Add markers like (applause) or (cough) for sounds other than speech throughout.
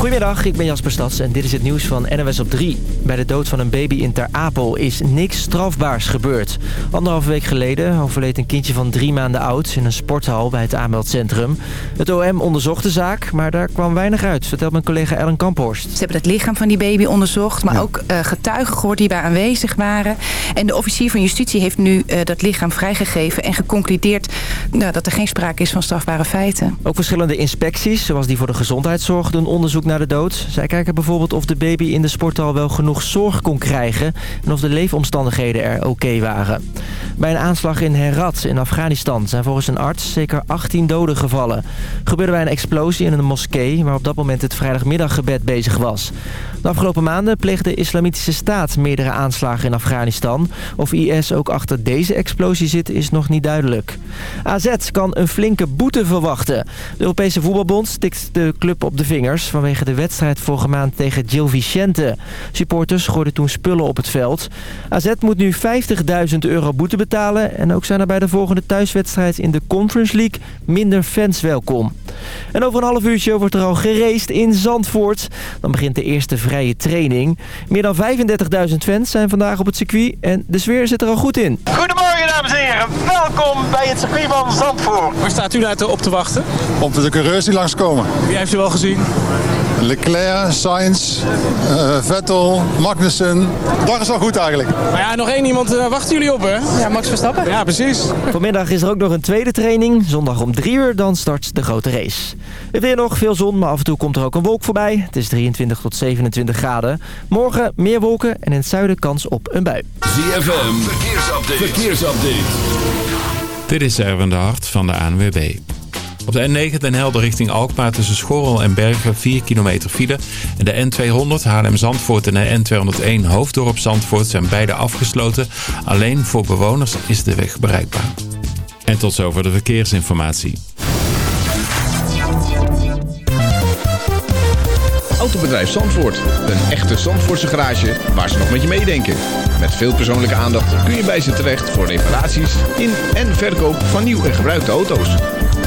Goedemiddag, ik ben Jasper Stads en dit is het nieuws van NOS op 3. Bij de dood van een baby in Ter Apel is niks strafbaars gebeurd. Anderhalve week geleden overleed een kindje van drie maanden oud... in een sporthal bij het aanmeldcentrum. Het OM onderzocht de zaak, maar daar kwam weinig uit... vertelt mijn collega Ellen Kamphorst. Ze hebben het lichaam van die baby onderzocht... maar ook uh, getuigen gehoord die bij aanwezig waren. En de officier van justitie heeft nu uh, dat lichaam vrijgegeven... en geconcludeerd uh, dat er geen sprake is van strafbare feiten. Ook verschillende inspecties, zoals die voor de gezondheidszorg... doen onderzoek naar de dood. Zij kijken bijvoorbeeld of de baby in de sporthal wel genoeg zorg kon krijgen... en of de leefomstandigheden er oké waren. Bij een aanslag in Herat in Afghanistan zijn volgens een arts zeker 18 doden gevallen. Gebeurde bij een explosie in een moskee... waar op dat moment het vrijdagmiddaggebed bezig was. De afgelopen maanden pleegde de Islamitische Staat meerdere aanslagen in Afghanistan. Of IS ook achter deze explosie zit is nog niet duidelijk. AZ kan een flinke boete verwachten. De Europese voetbalbond stikt de club op de vingers... vanwege de wedstrijd vorige maand tegen Gil Vicente. Supporters gooiden toen spullen op het veld. AZ moet nu 50.000 euro boete betalen... en ook zijn er bij de volgende thuiswedstrijd in de Conference League minder fans welkom. En over een half uurtje wordt er al geraced in Zandvoort. Dan begint de eerste vrije training. Meer dan 35.000 fans zijn vandaag op het circuit en de sfeer zit er al goed in. Goedemorgen dames en heren, welkom bij het circuit van Zandvoort. Waar staat u nou op te wachten? Op de coureurs die langskomen. Wie heeft u wel gezien? Leclerc, Sainz, uh, Vettel, Magnussen. Dag is al goed eigenlijk. Maar ja, nog één iemand uh, wachten jullie op hè? Ja, Max Verstappen. Ja, precies. Vanmiddag is er ook nog een tweede training. Zondag om drie uur, dan start de grote race. Het weer nog, veel zon, maar af en toe komt er ook een wolk voorbij. Het is 23 tot 27 graden. Morgen meer wolken en in het zuiden kans op een bui. ZFM, verkeersupdate. verkeersupdate. Dit is Erwin de Hart van de ANWB. Op de N9 Den Helder richting Alkmaar tussen Schorrel en Bergen 4 kilometer file. En de N200 Haarlem-Zandvoort en de N201 Hoofddorp Zandvoort zijn beide afgesloten. Alleen voor bewoners is de weg bereikbaar. En tot zover de verkeersinformatie. Autobedrijf Zandvoort. Een echte Zandvoortse garage waar ze nog met je meedenken. Met veel persoonlijke aandacht kun je bij ze terecht voor reparaties in en verkoop van nieuw en gebruikte auto's.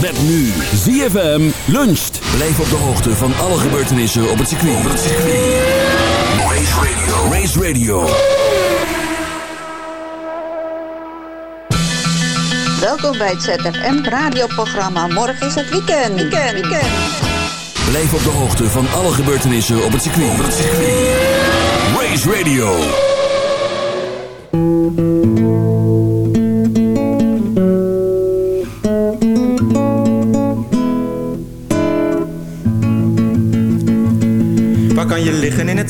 Met nu ZFM luncht. Blijf op de hoogte van alle gebeurtenissen op het circuit. Race Radio. Race Radio. Welkom bij het ZFM radioprogramma. Morgen is het weekend. Weekend, weekend. Blijf op de hoogte van alle gebeurtenissen op het circuit. Race Radio.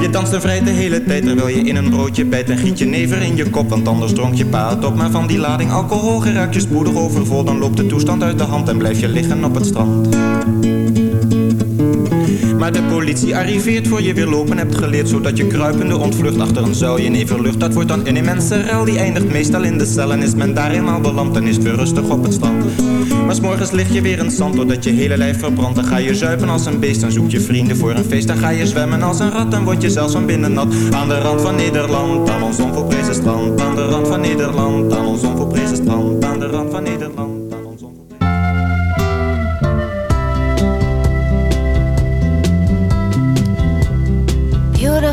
Je danst en vrij de hele tijd terwijl je in een broodje bijt. En giet je never in je kop, want anders dronk je pa het op. Maar van die lading alcohol geraakt je spoedig overvol. Dan loopt de toestand uit de hand en blijf je liggen op het strand. Maar de politie arriveert voor je weer lopen hebt geleerd Zodat je kruipende ontvlucht achter een zuilje in everlucht Dat wordt dan een immense rel, die eindigt meestal in de cel En is men daar eenmaal beland, dan is weer rustig op het strand. Maar s'morgens lig je weer in het zand, doordat je hele lijf verbrandt. Dan ga je zuipen als een beest, dan zoek je vrienden voor een feest. Dan ga je zwemmen als een rat, dan word je zelfs van binnen nat. Aan de rand van Nederland, aan ons onvoorprezen strand. Aan de rand van Nederland, aan ons onvoorprezen strand. Aan de rand van Nederland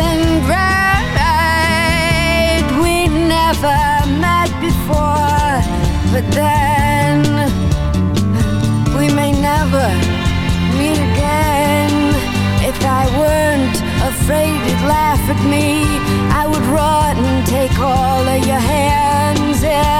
it isn't right. We never met before, but then we may never meet again. If I weren't afraid you'd laugh at me, I would run and take all of your hands and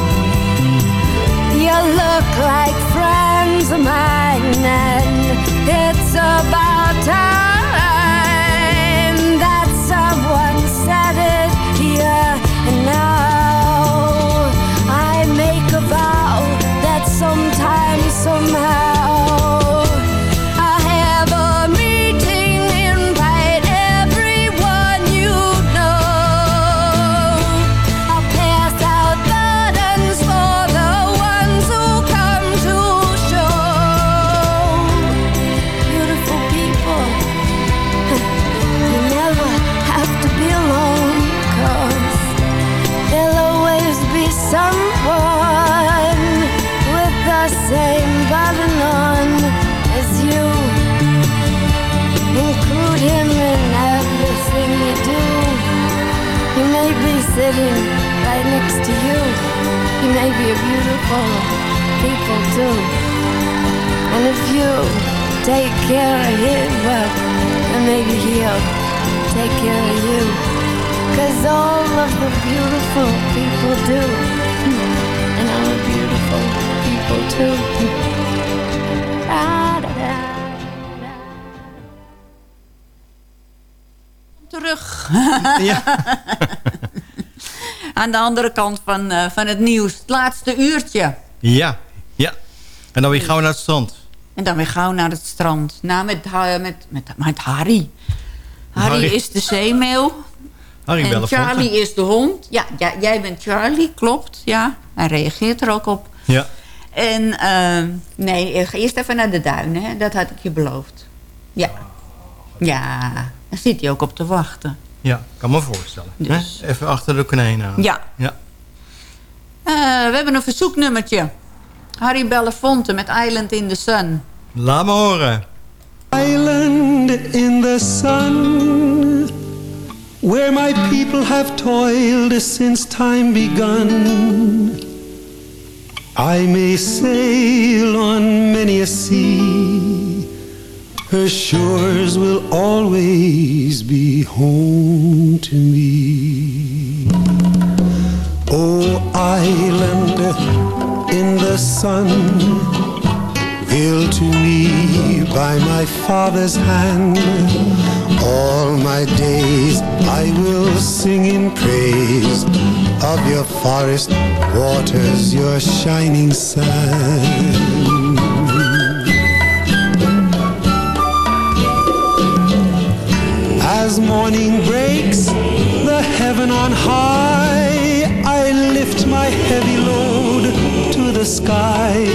you look like friends of mine, and beautiful people too. And if you take care of him, well, then maybe he'll take care of you. Cause all of the beautiful people do. And I'm a beautiful people too. Terug. (laughs) (laughs) Aan de andere kant van, eh, van het nieuws. Het laatste uurtje. Ja, ja. En dan weer gauw naar het strand. En dan weer gauw naar het strand. Nou, met, ha- met, met, met Harry. Harry. Harry. is de zeemeeuw. Harry en Belafonte. Charlie is de hond. Ja, ja, jij bent Charlie, klopt. Ja, hij reageert er ook op. Ja. En eh, nee, ga eerst even naar de duinen. Hè? Dat had ik je beloofd. Ja. Ja, daar zit hij ook op te wachten. Ja, kan me voorstellen. Dus. Hè? Even achter de konijnen aan. Ja. ja. Eh, we hebben een verzoeknummertje. Harry Belafonte met Island in the Sun. Laat me horen. Island in the sun, where my people have toiled since time begun. I may sail on many a sea, her shores will always be home to me. Oh, island in the sun, built to me by my father's hand. All my days I will sing in praise of your forest waters, your shining sand. As morning breaks, the heaven on high, I lift my heavy load to the sky.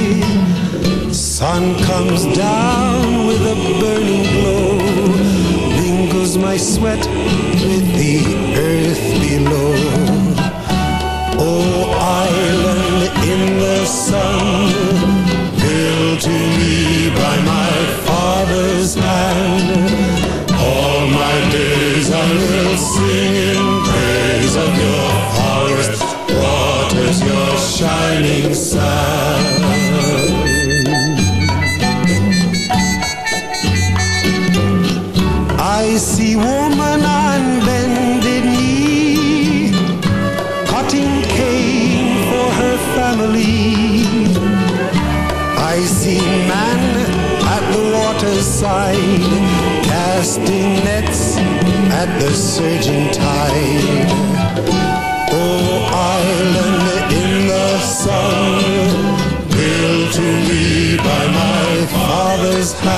Sun comes down with a burning glow, mingles my sweat with the earth below. Oh, island in the sun, surging tide. Oh, island in the sun, built to me by my father's hand.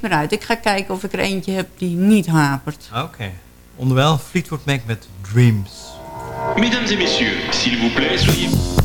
Maar uit. Ik ga kijken of ik er eentje heb die niet hapert. Oké. Okay. Onderwijl Fleetwood Mac met Dreams. Mesdames et messieurs, s'il vous plaît, soyez...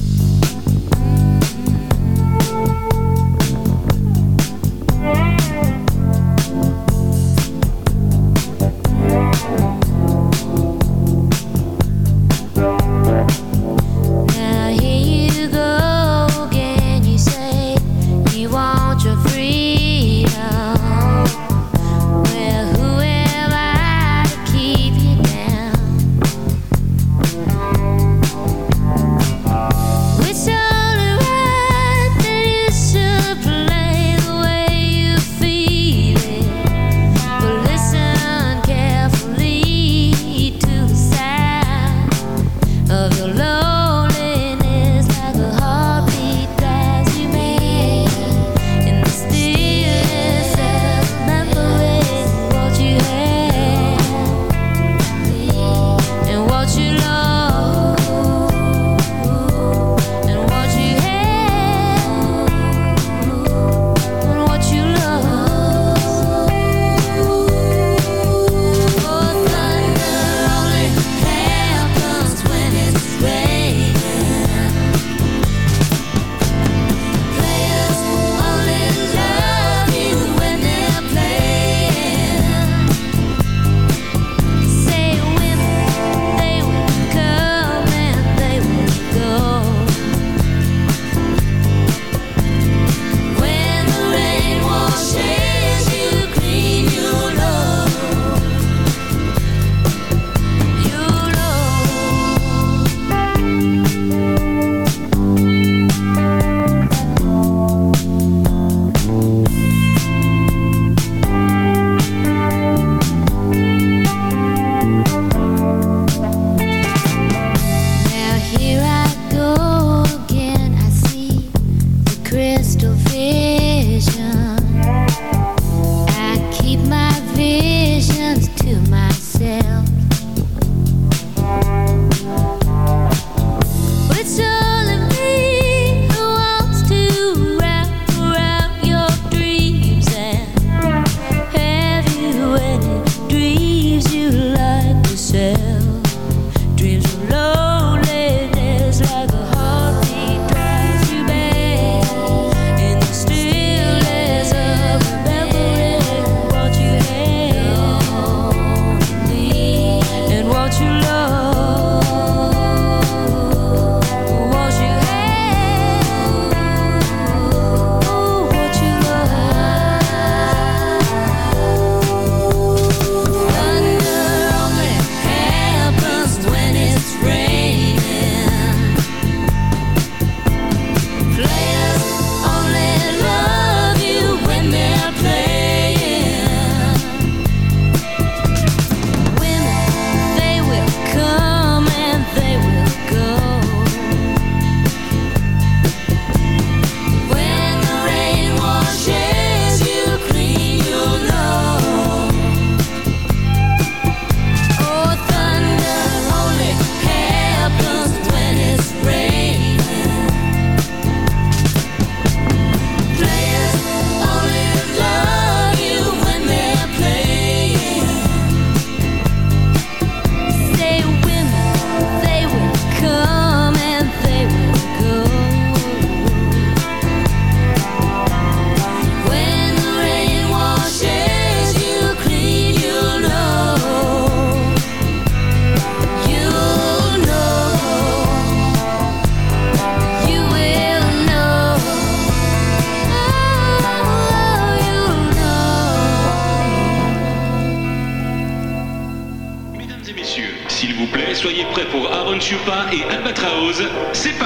Et Albatraoz. C'est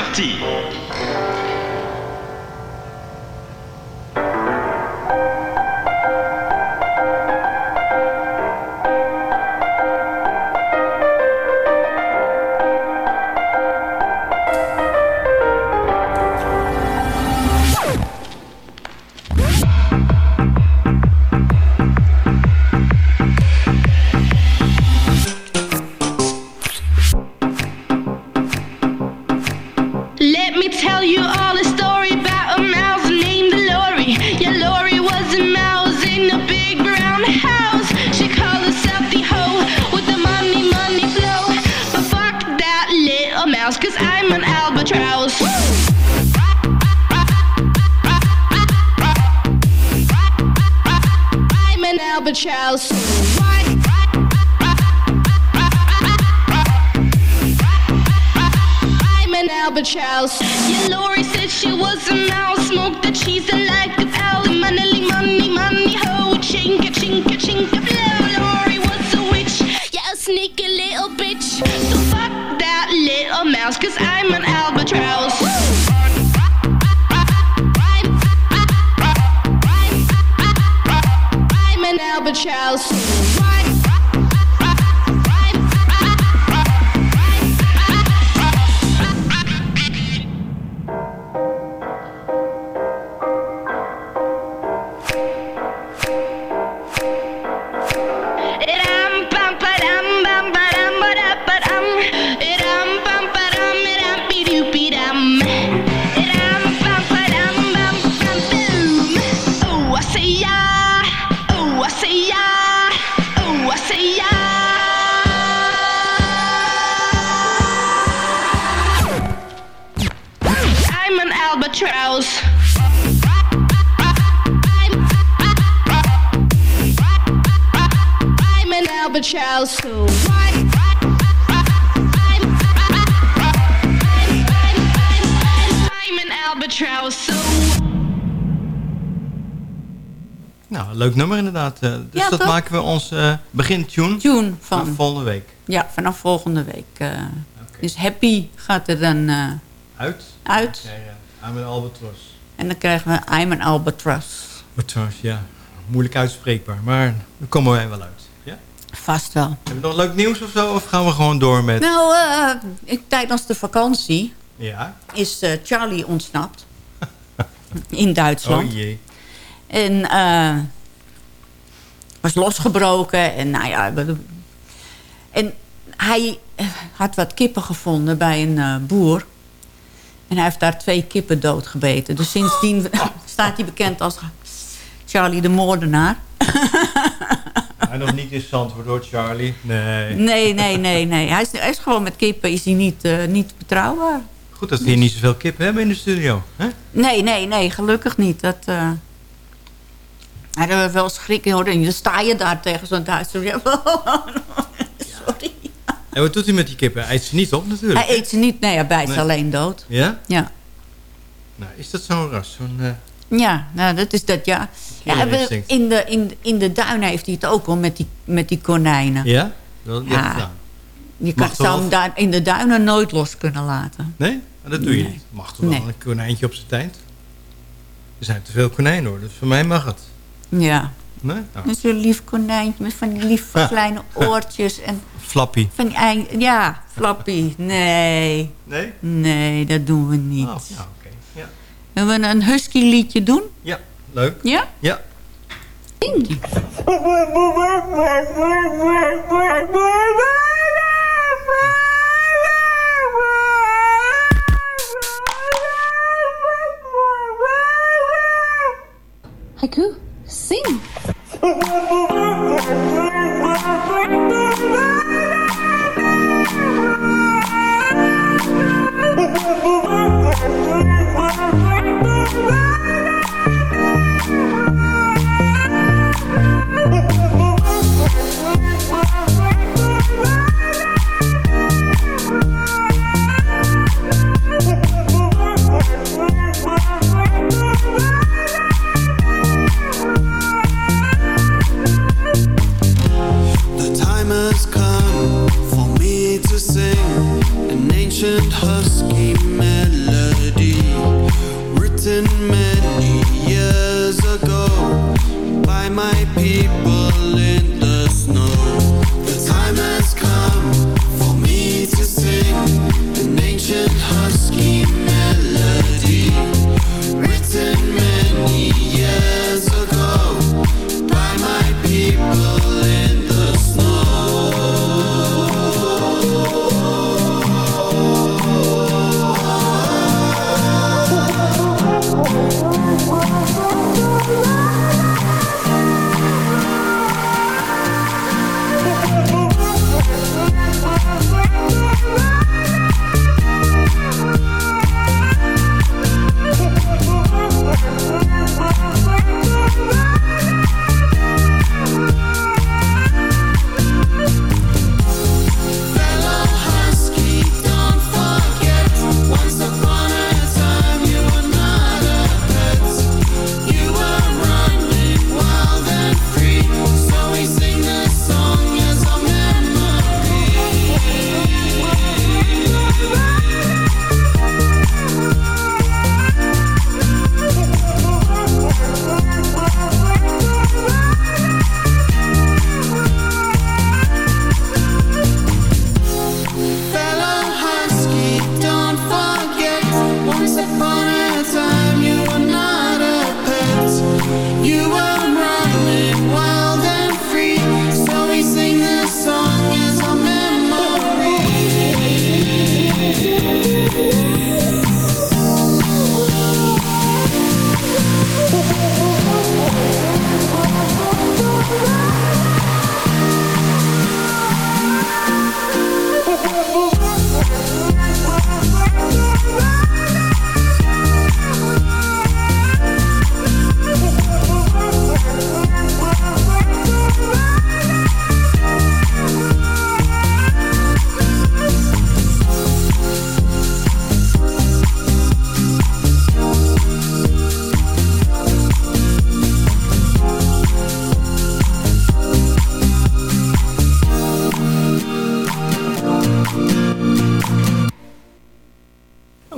albatross. Albatross. Nou, leuk nummer inderdaad. Eh, dus Ja, dat toch? maken we ons eh begin tune. Tune van- volgende week. Ja, vanaf volgende week. eh, Dus Happy gaat er dan Uit. uit. Ja. I'm an albatros. En dan krijgen we I'm an albatross. Albatros, ja. Moeilijk uitspreekbaar, maar daar komen wij wel uit. Vast wel. Hebben we nog leuk nieuws of zo? Of gaan we gewoon door met... Nou, eh, tijdens de vakantie Ja. is eh, Charlie ontsnapt. (laughs) in Duitsland. Oh jee. En eh, was losgebroken. En nou ja, en hij had wat kippen gevonden bij een boer. En hij heeft daar twee kippen doodgebeten. Dus sindsdien (laughs) staat hij bekend als Charlie de moordenaar. (laughs) Nog niet in Zandvoort hoor, Charlie. Nee. Nee, nee, nee, nee. Hij is, hij is gewoon met kippen is hij niet, eh, niet betrouwbaar. Goed dat we hier niet zoveel kip hebben in de studio. Hè? Nee, nee, nee, gelukkig niet. Dat, eh Hij had wel schrik in, hoor. En dan sta je daar tegen zo'n Duitser. (laughs) Ja, Sorry. En wat doet hij met die kippen? Hij eet ze niet op natuurlijk. Hij eet ze niet. Nee, hij bijt ze Nee. alleen dood. Ja? Ja. Nou, is dat zo'n ras? Zo'n, eh, Ja, nou, dat is dat, ja. ja in, de, in, in de duinen heeft hij het ook al met die, met die konijnen. Ja? Dat Ja. Je kan, zou hem daar in de duinen nooit los kunnen laten. Nee? Dat doe je Nee. niet. Mag toch wel Nee. een konijntje op zijn tijd? Er zijn te veel konijnen hoor, dus voor mij mag het. Ja. Nee? Nou, Met zo'n lief konijntje met van die lief kleine (laughs) oortjes. En Flappy. van die ja, flappy. Nee. Nee? Nee, dat doen we niet. Ja. En we een husky liedje doen? Ja, leuk. Ja? Ja. Haiku, sing! (laughs) Oh,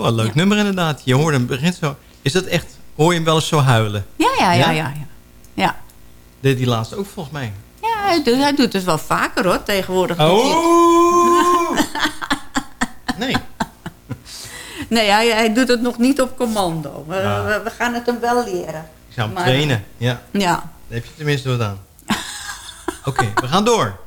Een leuk nummer inderdaad. Je hoort hem begint zo. Is dat echt... Hoor je hem wel eens zo huilen? Ja, ja, ja, ja. ja. ja. Deed die laatste ook volgens mij. Ja, hij doet, hij doet het wel vaker hoor, tegenwoordig. hij. Oh! (laughs) Nee. Nee, hij, hij doet het nog niet op commando. We, we, we gaan het hem wel leren. Ik zou hem Maar- trainen. Ja. Ja. Daar heb je tenminste wat aan. Oké, we gaan door.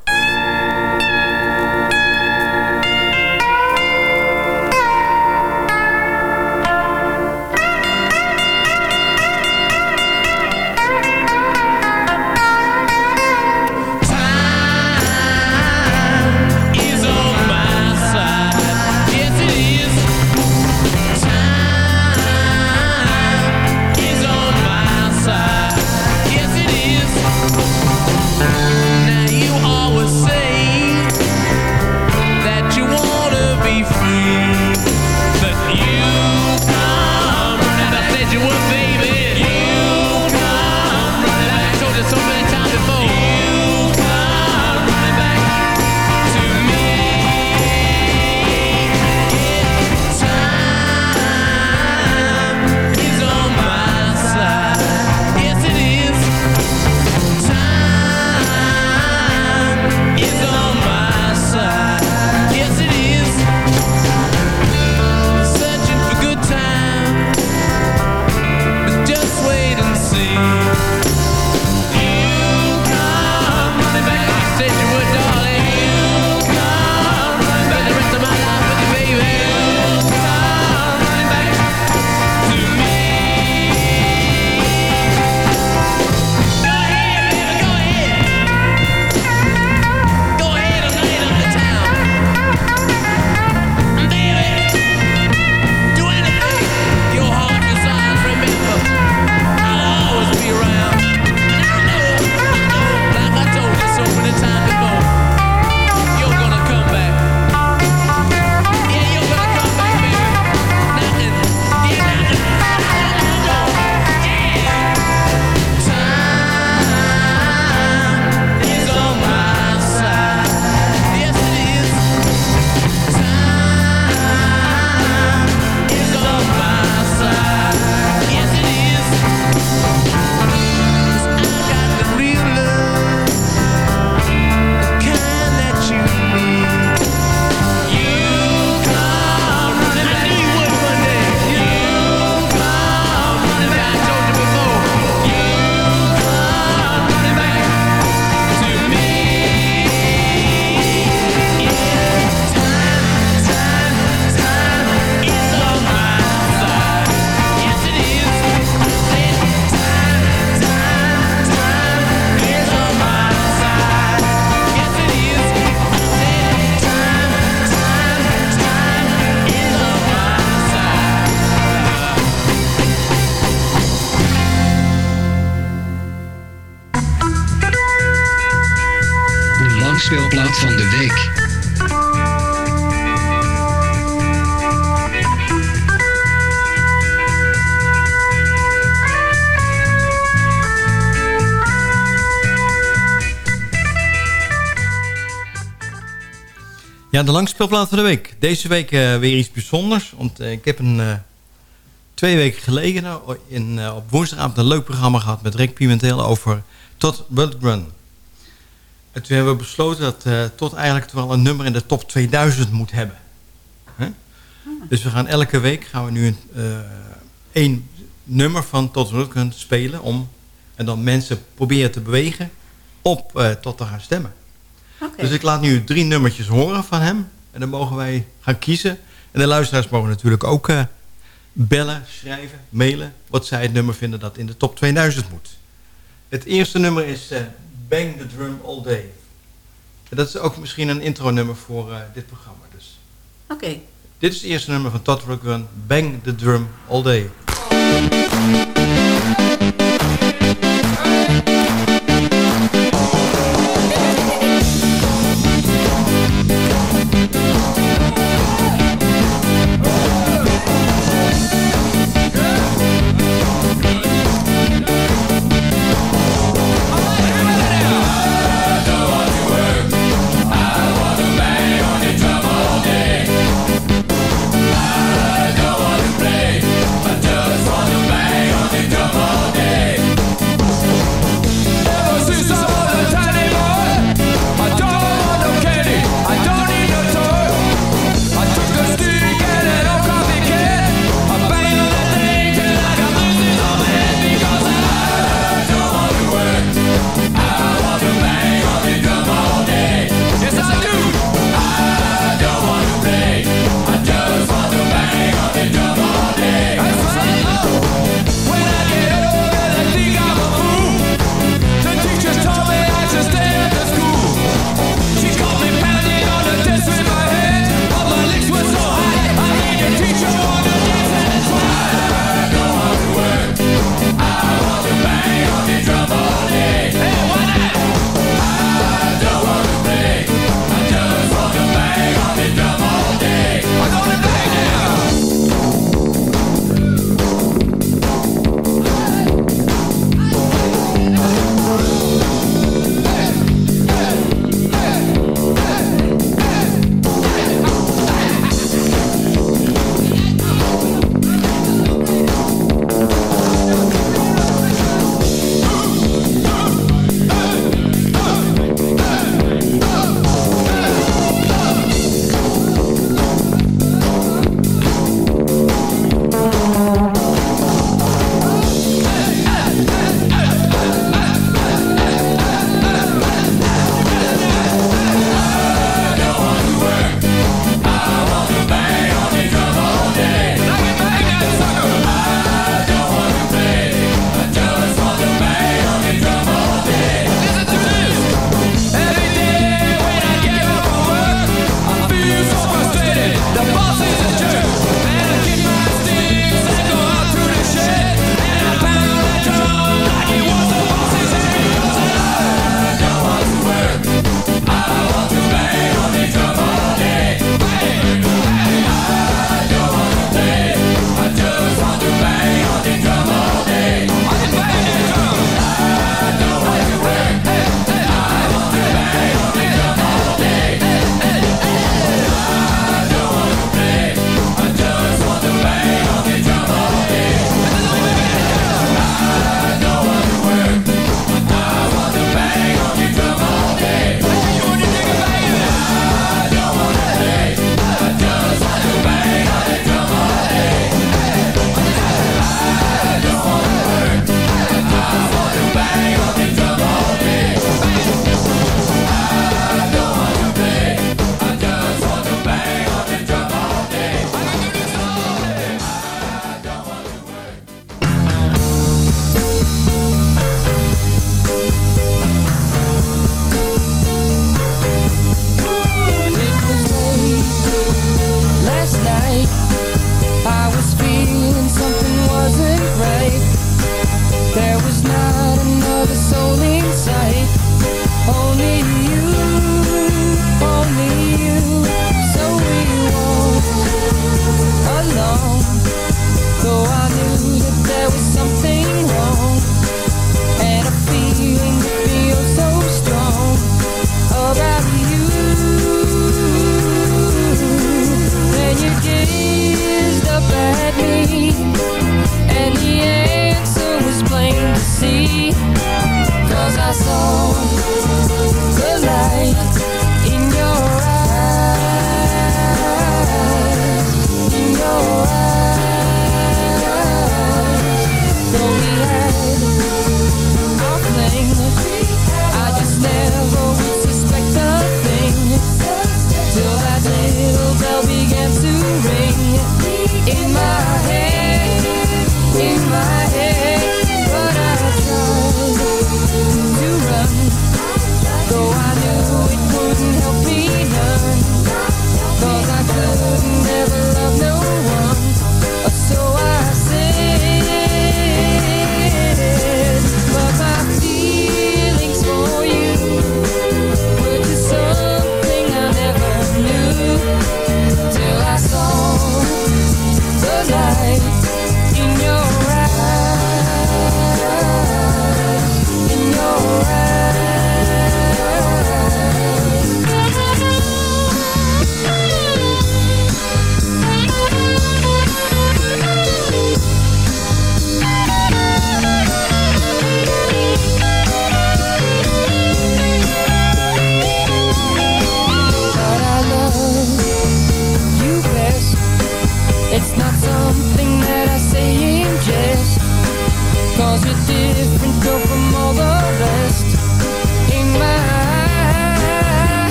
Ja, de langspeelplaat van de week. Deze week eh, weer iets bijzonders. Want eh, ik heb een, eh, twee weken geleden eh, in, op woensdagavond een leuk programma gehad met Rick Pimentel over Todd Rundgren. En toen hebben we besloten dat Todd eigenlijk toch wel een nummer in de top 2000 moet hebben. Hè? Dus we gaan elke week gaan we nu een, één nummer van Todd Rundgren spelen om en dan mensen proberen te bewegen op tot te gaan stemmen. Dus ik laat nu drie nummertjes horen van hem. En dan mogen wij gaan kiezen. En de luisteraars mogen natuurlijk ook eh, bellen, schrijven, mailen... wat zij het nummer vinden dat in de top 2000 moet. Het eerste nummer is eh, Bang the Drum All Day. En dat is ook misschien een intro-nummer voor eh, dit programma. Dus. Oké. Dit is het eerste nummer van Todd Rundgren, Bang the Drum All Day.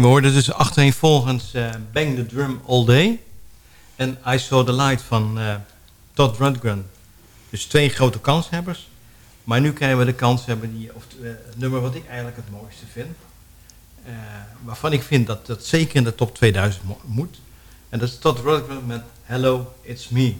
We hoorden dus achtereenvolgens eh Bang the Drum All Day en I Saw the Light van eh, Todd Rundgren. Dus twee grote kanshebbers. Maar nu krijgen we de kanshebber die, of eh, het nummer wat ik eigenlijk het mooiste vind. Waarvan ik vind dat dat zeker in de top 2000 mo- moet. En dat is Todd Rundgren met Hello, It's Me.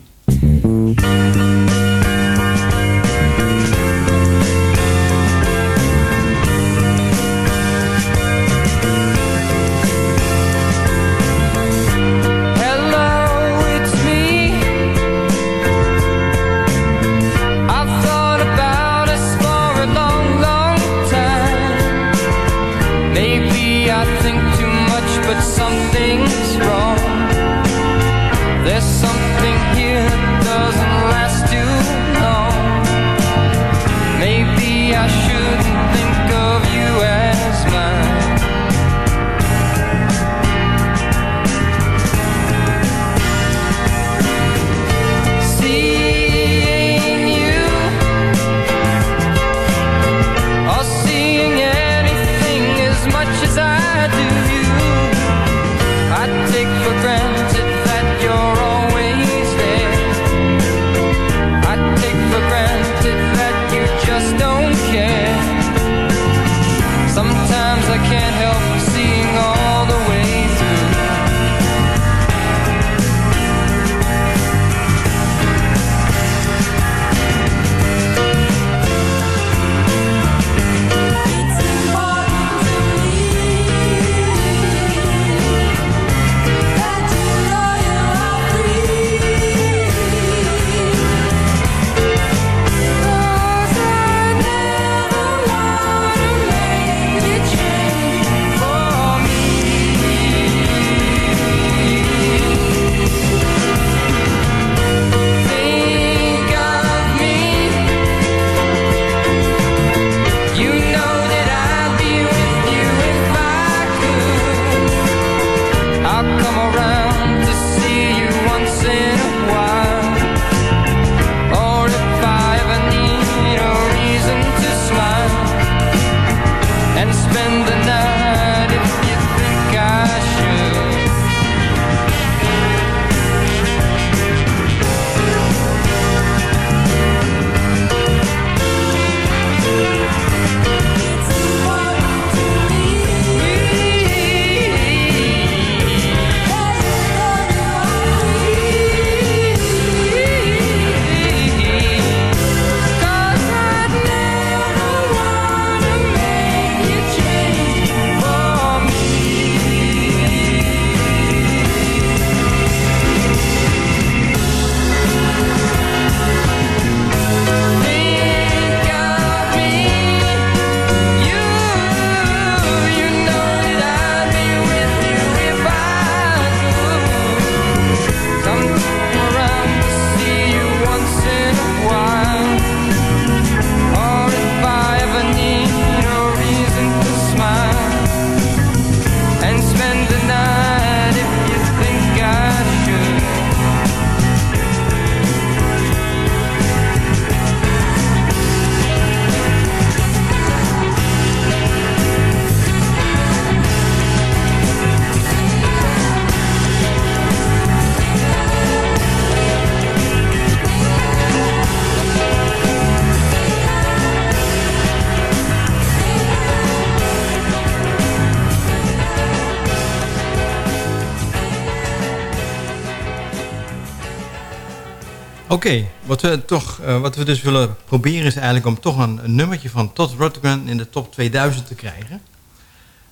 Oké, wat, we toch, eh, wat we dus willen proberen is eigenlijk om toch een, een nummertje van Todd Rundgren in de top 2000 te krijgen.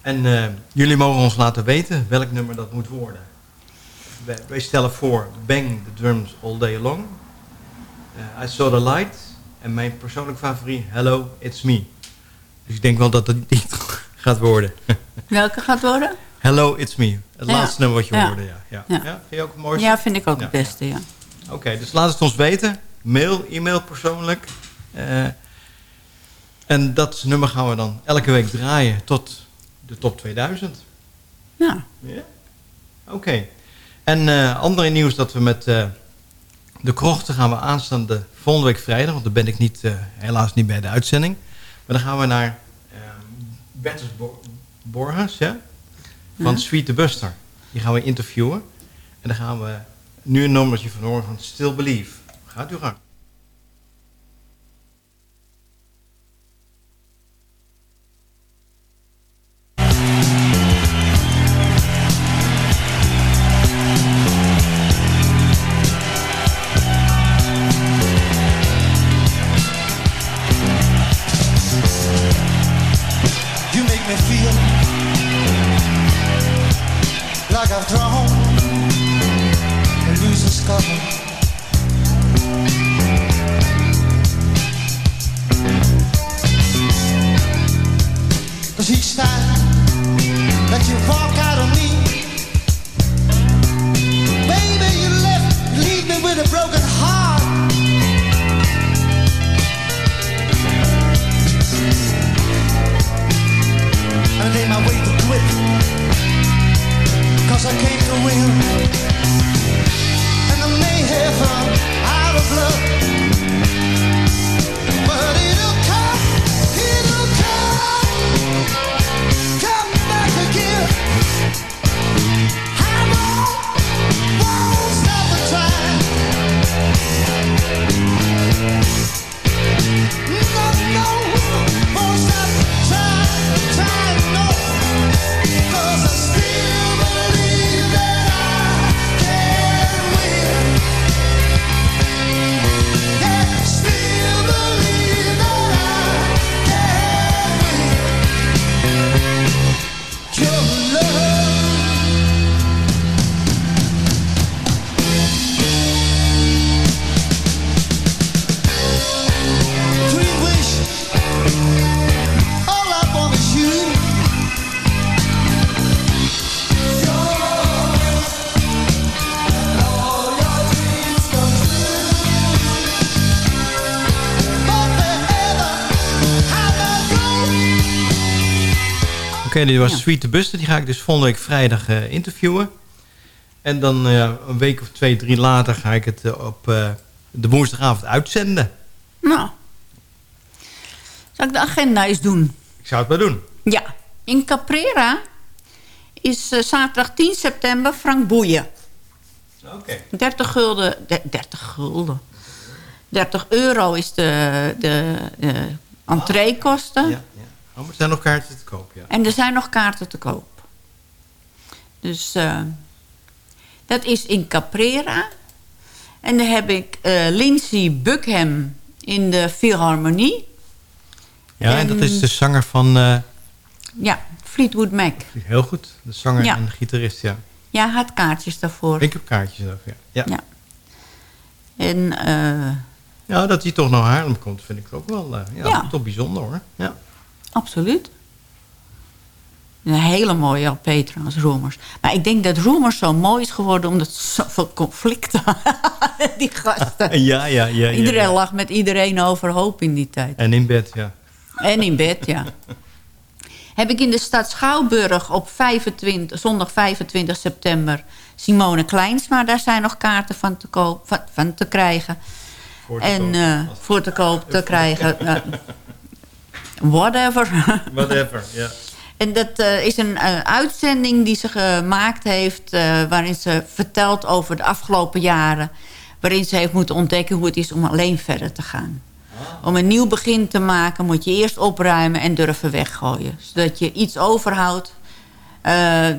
En eh, jullie mogen ons laten weten welk nummer dat moet worden. Wij, wij stellen voor Bang the Drums All Day Long, eh, I Saw the Light en mijn persoonlijk favoriet Hello, It's Me. Dus ik denk wel dat het niet (laughs) gaat worden. (laughs) Welke gaat worden? Hello, It's Me. Het Ja. laatste nummer wat je Ja. hoorde, ja. ja. Ja. Vind je ook het mooiste? Ja, vind ik ook het beste, ja. Oké, dus laat het ons weten. Mail, e-mail persoonlijk. Eh, en dat nummer gaan we dan elke week draaien tot de top 2000. Ja. Ja? Oké. En eh andere nieuws dat we met eh, de krochten gaan we aanstaande volgende week vrijdag. Want dan ben ik niet, helaas niet bij de uitzending. Maar dan gaan we naar Bertus Bo- Borges, ja? van Ja. Sweet the Buster. Die gaan we interviewen. En dan gaan we nu een nummertje van horen van Still Believe. Gaat u gang. Like I've drawn loser's cover. Cause each time that you walk out on me, baby, you left, leave me with a broken heart. and it ain't my way to quit. Cause I came to win. Love. Dit was Sweet the Buster. Die ga ik dus volgende week vrijdag eh, interviewen. En dan eh, een week of twee, drie later ga ik het eh, op de woensdagavond uitzenden. Nou. Zal ik de agenda eens doen? Ik zou het maar doen. Ja. In Caprera is zaterdag 10 september Frank Boeien. Oké. 30 gulden. de- 30 gulden. 30 euro is de, de, de entreekosten. Ja, ja. Oh, maar er zijn nog kaartjes te koop, ja. En er zijn nog kaarten te koop. Dus eh, dat is in Caprera. En dan heb ik eh, Lindsay Buckham in de Philharmonie. Ja, en, En- dat is de zanger van... eh, Ja, Fleetwood Mac. heel goed, de zanger Ja. en gitarist, ja. Ja, hij had kaartjes daarvoor. Ik heb kaartjes ook, ja. Ja, Ja. En Ja, dat hij toch naar Haarlem komt, vind ik ook wel ja, Ja. toch bijzonder, hoor. Ja. Absoluut. Een hele mooie LP trouwens, Roemers. Maar ik denk dat Roemers zo mooi is geworden... omdat zoveel conflicten die gasten. Ja, ja, ja. ja, iedereen ja. lag met iedereen overhoop in die tijd. En in bed, ja. En in bed, ja. Heb ik in de stad Schouwburg op 25, zondag 25 september... Simone Kleinsma, daar zijn nog kaarten van te, koop, van, van te krijgen. Voor te en koop. eh, voor te koop te krijgen. Whatever. (laughs) Whatever, ja. En dat eh, is een eh, uitzending die ze gemaakt heeft... eh, waarin ze vertelt over de afgelopen jaren... waarin ze heeft moeten ontdekken hoe het is om alleen verder te gaan. Om een nieuw begin te maken moet je eerst opruimen en durven weggooien. Zodat je iets overhoudt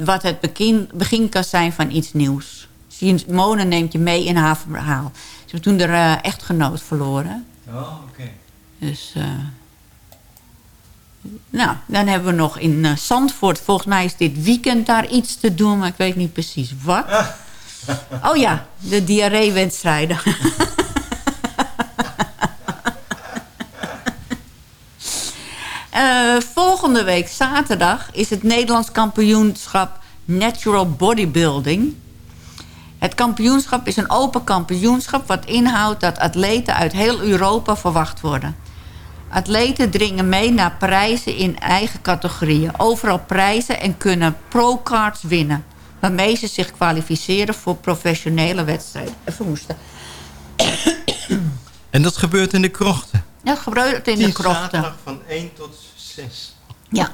wat het begin, begin kan zijn van iets nieuws. Simone neemt je mee in haar verhaal. Ze heeft toen haar echtgenoot verloren. Oh, oké. Dus, nou, dan hebben we nog in eh, Zandvoort... volgens mij is dit weekend daar iets te doen... maar ik weet niet precies wat. (laughs) Oh ja, de diarreewedstrijden. (laughs) Eh, volgende week zaterdag is het Nederlands kampioenschap Natural Bodybuilding. Het kampioenschap is een open kampioenschap... wat inhoudt dat atleten uit heel Europa verwacht worden. Atleten dringen mee naar prijzen in eigen categorieën. Overal prijzen en kunnen pro-cards winnen. Waarmee ze zich kwalificeren voor professionele wedstrijden. Even hoesten. En dat gebeurt in de krochten. Dat gebeurt in de Die krochten. zaterdag van 1 tot 6. Ja.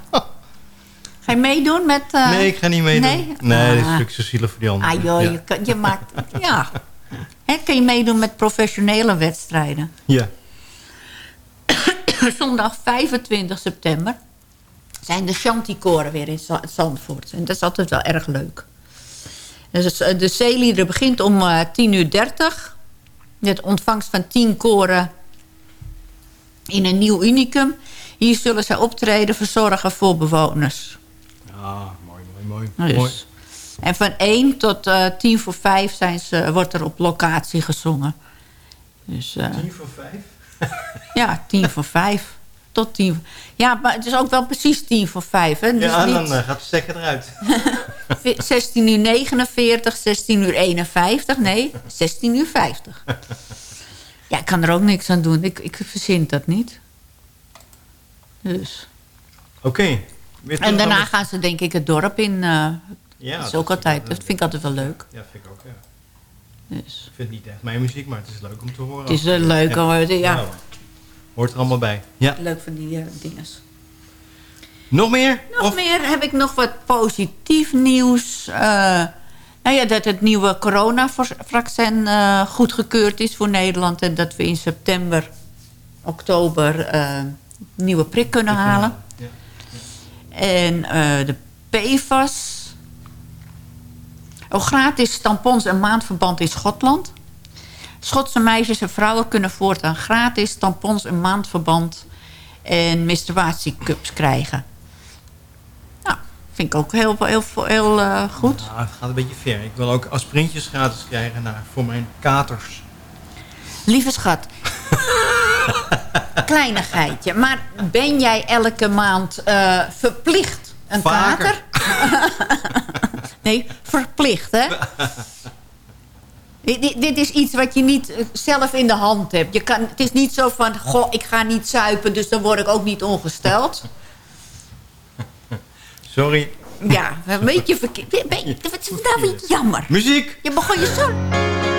Ga je meedoen met... eh, nee, ik ga niet meedoen. Nee? Nee, dat Ah. is ook zo zielig voor die anderen. Ah joh, ja. je, kan- je maakt... Ja. Hè, kan je meedoen met professionele wedstrijden. ja. (laughs) Zondag 25 september zijn de Chanticoren weer in Za- Zandvoort. En dat is altijd wel erg leuk. Dus eh, de zeelieder begint om eh 10 uur 30. Met ontvangst van 10 koren in een nieuw unicum. Hier zullen zij optreden verzorgen voor bewoners. Ah, mooi, mooi, mooi. Dus. mooi. En van 1 tot eh 10 voor 5 zijn ze, wordt er op locatie gezongen. Dus, eh, Tien voor vijf? (laughs) ja, 10 voor 5. Tot 10. Ja, maar het is ook wel precies 10 voor 5. Hè? Dus ja, niet dan eh, gaat de stekker eruit. (laughs) 16 uur 49, 16 uur 51. Nee, 16 uur 50. Ja, ik kan er ook niks aan doen. Ik, ik verzin dat niet. Dus. Oké. En daarna gaan ze denk ik het dorp in. eh, Ja, dat is dat ook altijd, dat vind ik altijd wel leuk. Ja, vind ik ook, ja. Dus. Ik vind het niet echt mijn muziek, maar het is leuk om te horen. Het is eh, leuk, hoor. Ja. Nou, hoort er allemaal bij. Ja. Leuk van die uh, dinges. Nog meer? Nog meer heb ik nog wat positief nieuws. Eh, nou ja, dat het nieuwe coronavaccin eh goedgekeurd is voor Nederland. En dat we in september, oktober een nieuwe prik kunnen halen. Ja. En eh, de PFAS. Oh, gratis tampons en maandverband in Schotland. Schotse meisjes en vrouwen kunnen voortaan gratis tampons en maandverband en menstruatiecups krijgen. Nou, vind ik ook heel, heel, heel eh, goed. Nou, het gaat een beetje ver. Ik wil ook aspirintjes gratis krijgen naar, voor mijn katers. Lieve schat. (laughs) Kleinigheidje. Maar ben jij elke maand eh, verplicht een Vaker. kater? (laughs) nee, verplicht hè? Dit, dit- is iets wat je niet eh, zelf in de hand hebt. Je kan, het is niet zo van, goh, ik ga niet zuipen, dus dan word ik ook niet ongesteld. Sorry. Ja, een beetje verkeerd. Wat is nou weer jammer? Muziek! Je begon je zo...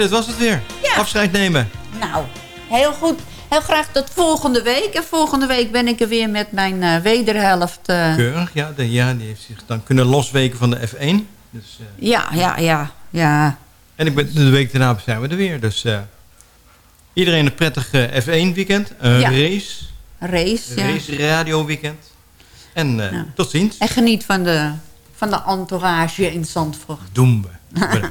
dat was het weer. Afscheid nemen. Nou, heel goed. Heel graag tot volgende week. En volgende week ben ik er weer met mijn eh, wederhelft. eh, Keurig, ja, de, ja. Die heeft zich dan kunnen losweken van de F1. Dus, eh, ja, ja, ja, ja. en ik ben, de week daarna zijn we er weer. Dus iedereen een prettig eh, F1 weekend. Een Ja. race. Race, ja. Race radio weekend. En eh, tot ziens. En geniet van de, van de entourage in Zandvoort. Doen we. (laughs)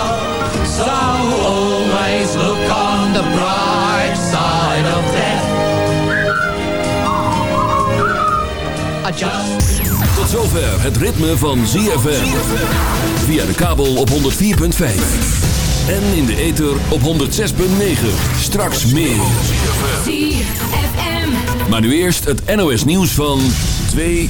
So always look on the bright side of death. I just Tot zover het ritme van ZFM. Via de kabel op 104.5. En in de ether op 106.9. Straks meer. Maar nu eerst het NOS nieuws van 2